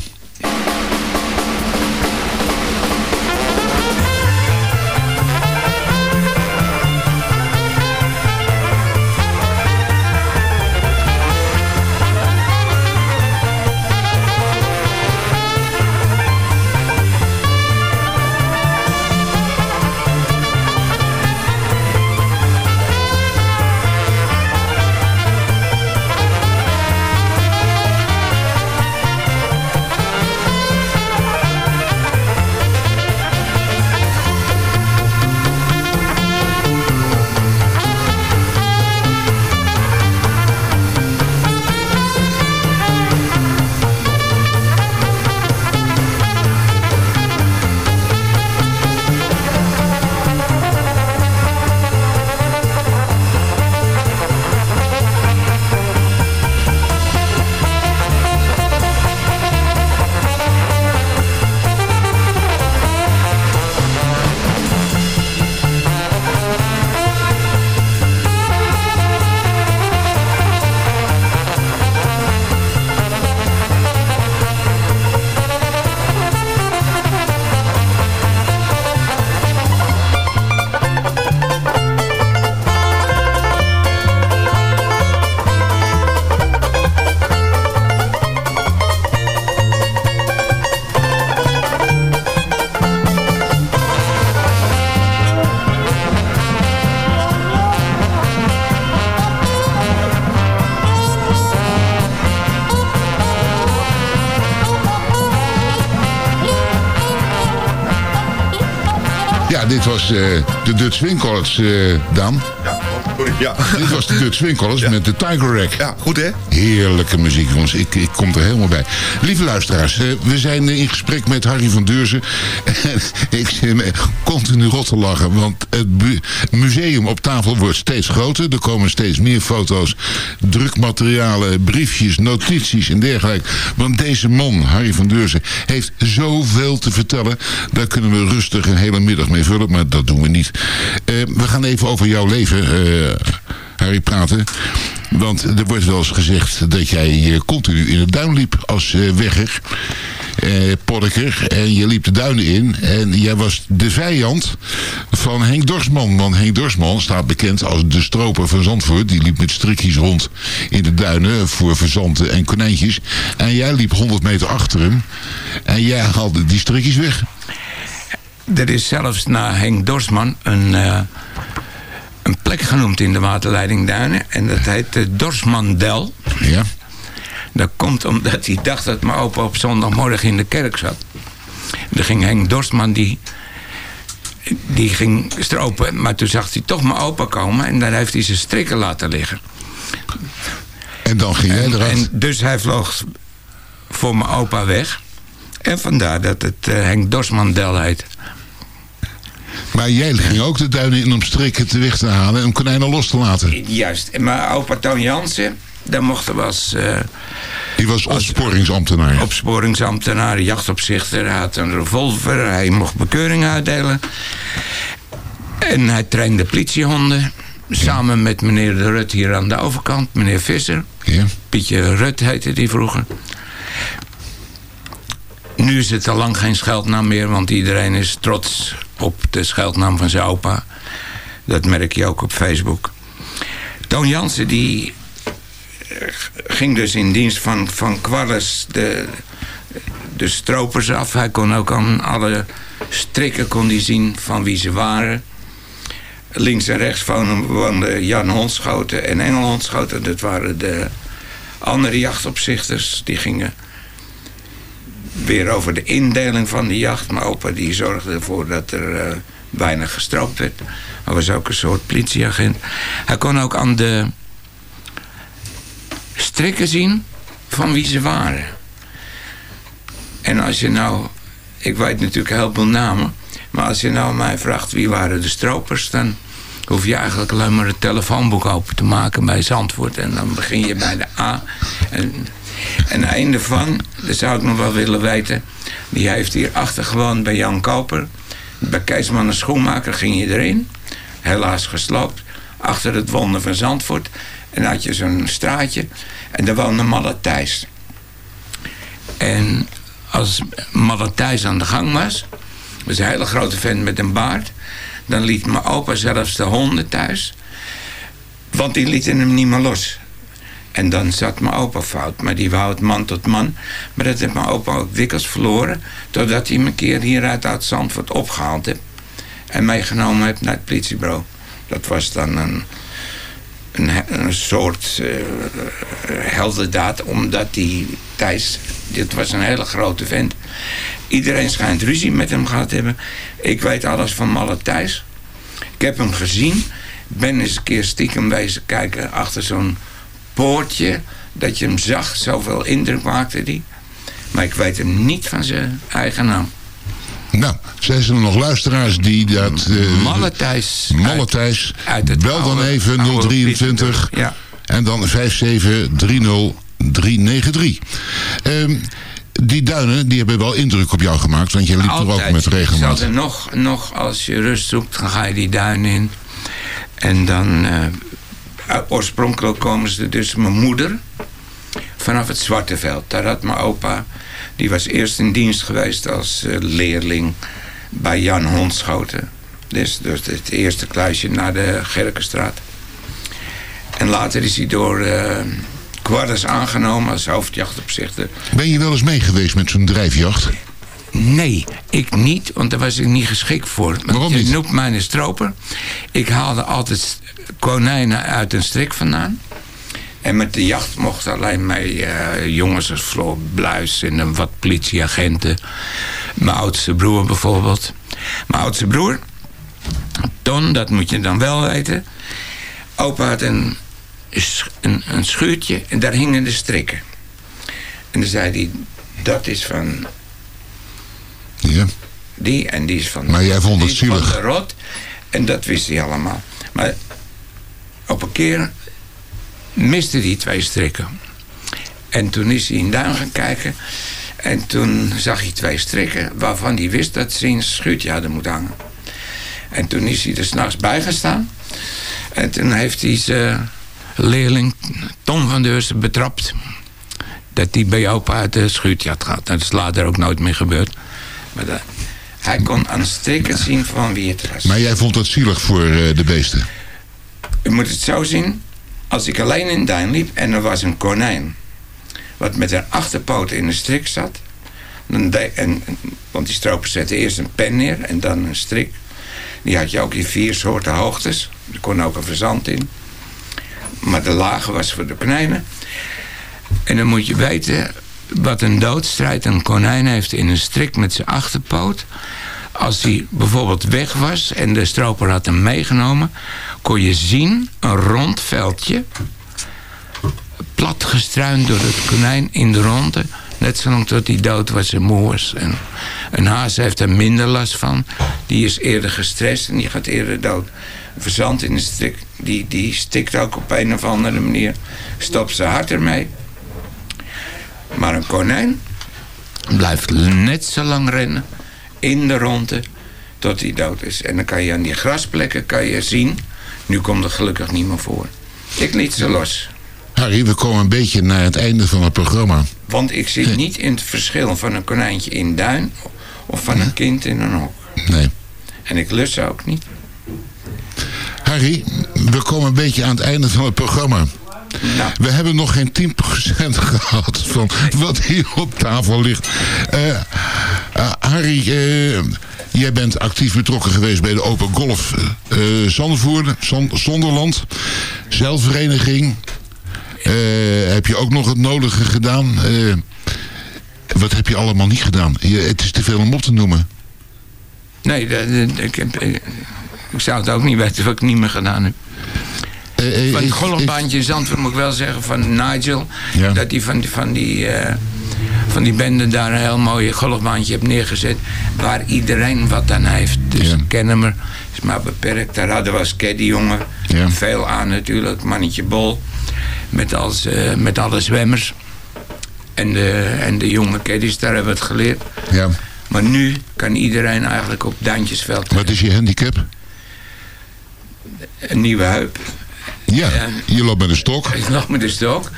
De Dutch Winkels, eh Daan. Ja. Dit was de Dutch Winkels met de Tiger Rack. ja, goed hè? Heerlijke muziek, jongens. Ik, ik kom er helemaal bij. Lieve luisteraars, eh, we zijn eh, in gesprek met Harry van Deurzen. En ik zit me continu rot te lachen. Want het museum op tafel wordt steeds groter. Er komen steeds meer foto's, drukmaterialen, briefjes, notities en dergelijke. Want deze man, Harry van Deurzen, heeft zoveel te vertellen. Daar kunnen we rustig een hele middag mee vullen. Maar dat doen we niet. Eh, we gaan even over jouw leven... eh, Harry praten. Want er wordt wel eens gezegd dat jij continu in het duin liep als eh, wegger. Eh. En je liep de duinen in. En jij was de vijand van Henk Dorsman. Want Henk Dorsman staat bekend als de stroper van Zandvoort. Die liep met strikjes rond in de duinen voor verzanten en konijntjes. En jij liep 100 meter achter hem. En jij haalde die strikjes weg. Er is zelfs na Henk Dorsman een, eh, een plek genoemd in de waterleiding Duinen. En dat heet de Dorsmandel. Ja. Dat komt omdat hij dacht dat mijn opa op zondagmorgen in de kerk zat. Dan ging Henk Dorsman, die, die ging stropen. Maar toen zag hij toch mijn opa komen. En daar heeft hij zijn strikken laten liggen. En dan ging jij En, eruit. en dus hij vloog voor mijn opa weg. En vandaar dat het eh, Henk Dorsmandel heet. Maar jij ging ook de duinen in om strikken te weg te halen en om konijnen los te laten. Juist. Mijn opa Toon Jansen, daar mochten we als... eh, Die was opsporingsambtenaar. opsporingsambtenaar, jachtopzichter. Hij had een revolver, hij mocht bekeuringen uitdelen. En hij trainde politiehonden. Samen met meneer de Rut hier aan de overkant, meneer Visser. Ja. Pietje Rut heette die vroeger. Nu is het al lang geen scheldnaam meer, want iedereen is trots op de scheldnaam van zijn opa. Dat merk je ook op Facebook. Toon Jansen die eh, ging dus in dienst van, van Quarles de, de stropers af. Hij kon ook aan alle strikken kon die zien van wie ze waren. Links en rechts van woonden Jan Hondschoten en Engel Hondschoten. Dat waren de andere jachtopzichters. Die gingen weer over de indeling van de jacht. Maar opa die zorgde ervoor dat er eh, weinig gestroopt werd. Hij was ook een soort politieagent. Hij kon ook aan de strikken zien van wie ze waren. En als je nou... Ik weet natuurlijk heel veel namen. Maar als je nou mij vraagt wie waren de stropers... dan hoef je eigenlijk alleen maar het telefoonboek open te maken bij Zandvoort. En dan begin je bij de A. En, en een daarvan, dat zou ik nog wel willen weten... die heeft hier achter gewoond bij Jan Koper. Bij Keesman een schoenmaker ging je erin. Helaas gesloopt. Achter het wonder van Zandvoort. En had je zo'n straatje. En daar woonde Malle Thijs. En als Malle Thijs aan de gang was... was een hele grote vent met een baard... dan liet mijn opa zelfs de honden thuis. Want die lieten hem niet meer los. En dan zat mijn opa fout. Maar die wou het man tot man. Maar dat heeft mijn opa ook dikwijls verloren. Totdat hij me een keer hieruit uit Zandvoort opgehaald heeft. En meegenomen heeft naar het politiebureau. Dat was dan een, een, soort uh, heldendaad. Omdat die Thijs... Dit was een hele grote vent. Iedereen schijnt ruzie met hem gehad hebben. Ik weet alles van Malle Thijs. Ik heb hem gezien. Ben eens een keer stiekem wezen kijken achter zo'n poortje. Dat je hem zag. Zoveel indruk maakte die. Maar ik weet hem niet van zijn eigen naam. Nou, zijn er nog luisteraars die dat... Uh, Malle Thijs. Malle Thijs. Uit het Bel dan oude- even oude 023 Ja. en dan 5730393. Ehm die duinen die hebben wel indruk op jou gemaakt, want je liep er ook met regelmaat. Ik zal er nog, nog, als je rust zoekt, dan ga je die duin in. En dan, eh, oorspronkelijk komen ze dus mijn moeder vanaf het Zwarte Veld. Daar had mijn opa, die was eerst in dienst geweest als eh, leerling bij Jan Hondschoten. Dus, dus het eerste kluisje naar de Gerkenstraat. En later is hij door eh Quardes aangenomen als hoofdjachtopzichter. Ben je wel eens mee geweest met zo'n drijfjacht? Nee, ik niet, want daar was ik niet geschikt voor. Waarom je noemt mij een stroper. Ik haalde altijd konijnen uit een strik vandaan. En met de jacht mochten alleen mee eh, jongens als Floor Bluis en wat politieagenten. Mijn oudste broer bijvoorbeeld. Mijn oudste broer, Ton, dat moet je dan wel weten. Opa had een, een schuurtje en daar hingen de strikken. En dan zei hij, dat is van Ja. die en die is van... Maar jij vond die het is van zielig. de rot. En dat wist hij allemaal. Maar op een keer miste hij twee strikken. En toen is hij in Duin gaan kijken. En toen zag hij twee strikken waarvan hij wist dat ze in zijn schuurtje hadden moeten hangen. En toen is hij er s'nachts bij gestaan. En toen heeft hij zijn leerling Tom van Deursen betrapt. Dat hij bij opa uit de schuurtje had gehad. Dat is later ook nooit meer gebeurd. Maar dat, hij kon aan strikken zien van wie het was. Maar jij vond dat zielig voor eh, de beesten? U moet het zo zien. Als ik alleen in Duin liep en er was een konijn. Wat met een achterpoot in een strik zat. Dan de- en, want die stropers zetten eerst een pen neer en dan een strik. Die had je ook in vier soorten hoogtes. Er kon ook een verzand in. Maar de lage was voor de konijnen. En dan moet je weten wat een doodstrijd een konijn heeft in een strik met zijn achterpoot. Als hij bijvoorbeeld weg was en de stroper had hem meegenomen, kon je zien een rond veldje, plat gestruind door het konijn in de ronde. Net zolang tot hij dood was en moe was. En een haas heeft er minder last van. Die is eerder gestrest en die gaat eerder dood. Een verzand in de strik, die, die stikt ook op een of andere manier. Stopt zijn hart ermee. Maar een konijn blijft net zo lang rennen in de ronde tot hij dood is. En dan kan je aan die grasplekken kan je zien. Nu komt er gelukkig niet meer voor. Ik liet ze los. Harry, we komen een beetje naar het einde van het programma. Want ik zit niet in het verschil van een konijntje in duin... of van een kind in een hok. Nee. En ik lust ze ook niet. Harry, we komen een beetje aan het einde van het programma. Nou, We hebben nog geen 10% gehad van wat hier op tafel ligt. Eh, Harry, eh, jij bent actief betrokken geweest bij de Open Golf Zandvoort, Zon- Zonderland. Zelfvereniging. Heb je ook nog het nodige gedaan? Wat heb je allemaal niet gedaan? Je, het is te veel om op te noemen. nee, heb, ik, ik zou het ook niet weten wat ik niet meer gedaan heb. Eh, eh, Van het golfbaantje in Zandvoort moet ik wel zeggen van Nigel. Ja. Dat hij van, die- van, die, eh, van die bende daar een heel mooi golfbaantje heeft neergezet. Waar iedereen wat aan heeft. Dus Ja. ik ken hem er. Is maar beperkt. Daar hadden we als caddy jongen. Ja. Veel aan natuurlijk. Mannetje Bol. Met, als, eh, met alle zwemmers. En de, en de jonge caddies, daar hebben we het geleerd. Ja. Maar nu kan iedereen eigenlijk op Duintjesveld Wat is je handicap? een nieuwe heup. Ja, je loopt met een stok. Ik nog met de stok.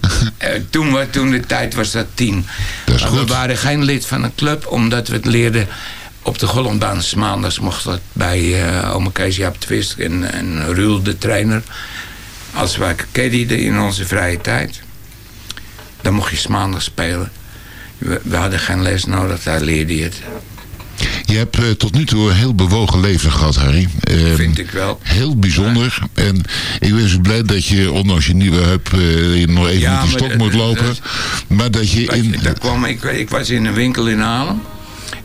Eh, toen, wa- toen de tijd was dat tien. Dat is maar goed. we waren geen lid van een club, omdat we het leerden op de golfbaan. 's Maandags mocht dat bij eh ome Kees Jaap Twist en, en Ruul, de trainer. Als wij caddyden in onze vrije tijd, dan mocht je maandags spelen. We, we hadden geen les nodig, daar leerde je het. Je hebt eh, tot nu toe een heel bewogen leven gehad, Harry. Ehm, Vind ik wel. Heel bijzonder. En ik ben zo blij dat je, ondanks je nieuwe heup, eh, je nog even Ja, met die maar stok de- moet de- lopen. de- maar dat je in... Daar kwam, ik, ik was in een winkel in Haarlem.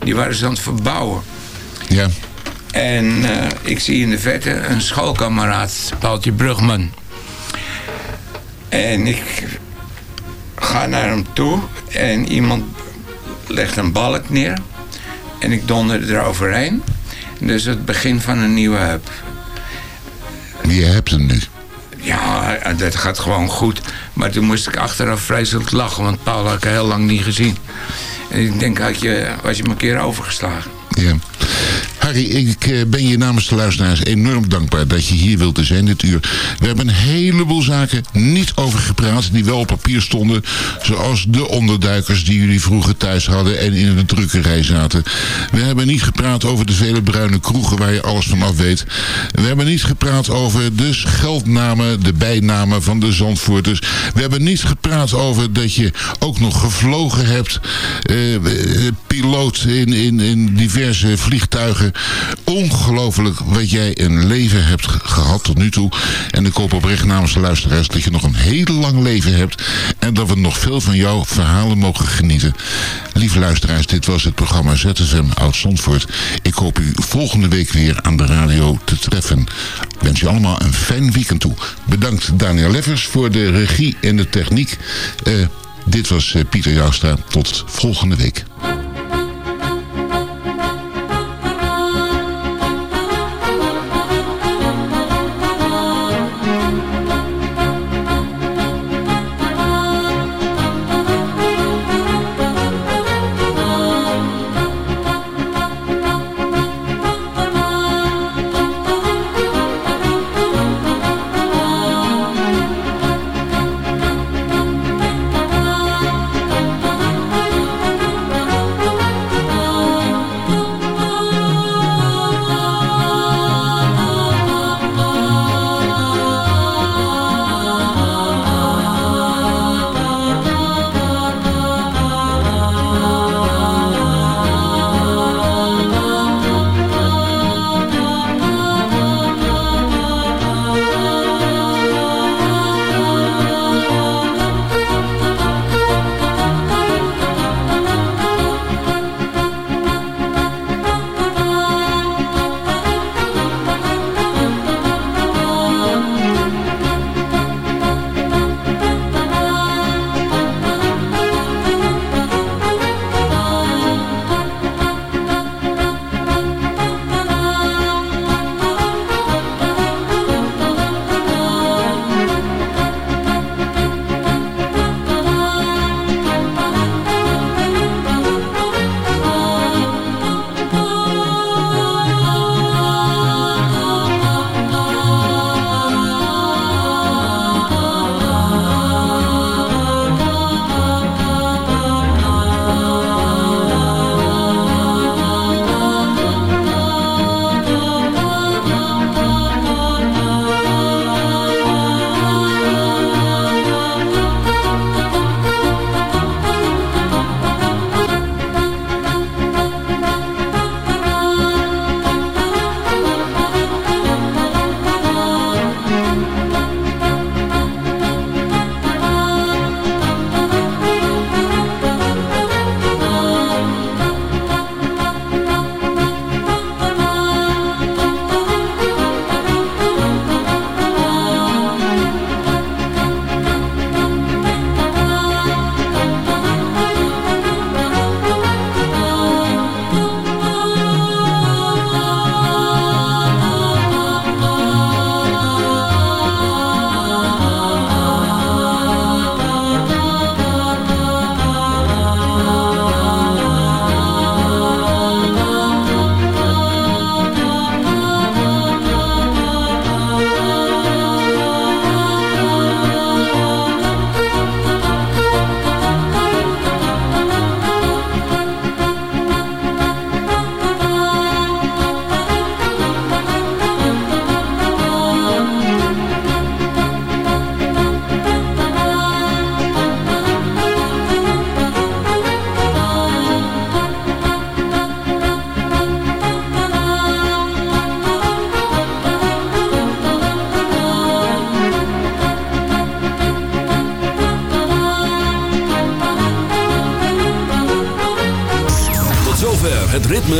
Die waren ze aan het verbouwen. Ja, En eh, ik zie in de verte een schoolkameraad, Paaltje Brugman. En ik ga naar hem toe en iemand legt een balk neer. En ik donder eroverheen. Dus het begin van een nieuwe heup. je hebt hem nu. Ja, dat gaat gewoon goed. Maar toen moest ik achteraf vreselijk lachen, want Paul had ik heel lang niet gezien. En ik denk, had je, was je me een keer overgeslagen. Ja. Harry, ik eh, ben je namens de luisteraars enorm dankbaar dat je hier wilt zijn dit uur. We hebben een heleboel zaken niet over gepraat die wel op papier stonden. Zoals de onderduikers die jullie vroeger thuis hadden en in de drukkerij zaten. We hebben niet gepraat over de vele bruine kroegen waar je alles van af weet. We hebben niet gepraat over de scheldnamen, de bijnamen van de Zandvoorters. We hebben niet gepraat over dat je ook nog gevlogen hebt. eh, eh, piloot in, in, in diverse vliegtuigen. Ongelooflijk wat jij een leven hebt ge- gehad tot nu toe. En ik hoop oprecht namens de luisteraars dat je nog een heel lang leven hebt. En dat we nog veel van jouw verhalen mogen genieten. Lieve luisteraars, dit was het programma ZFM Oud Zandvoort. Ik hoop u volgende week weer aan de radio te treffen. Ik wens u allemaal een fijn weekend toe. Bedankt Daniel Leffers voor de regie en de techniek. Eh, dit was eh, Pieter Joustra. Tot volgende week.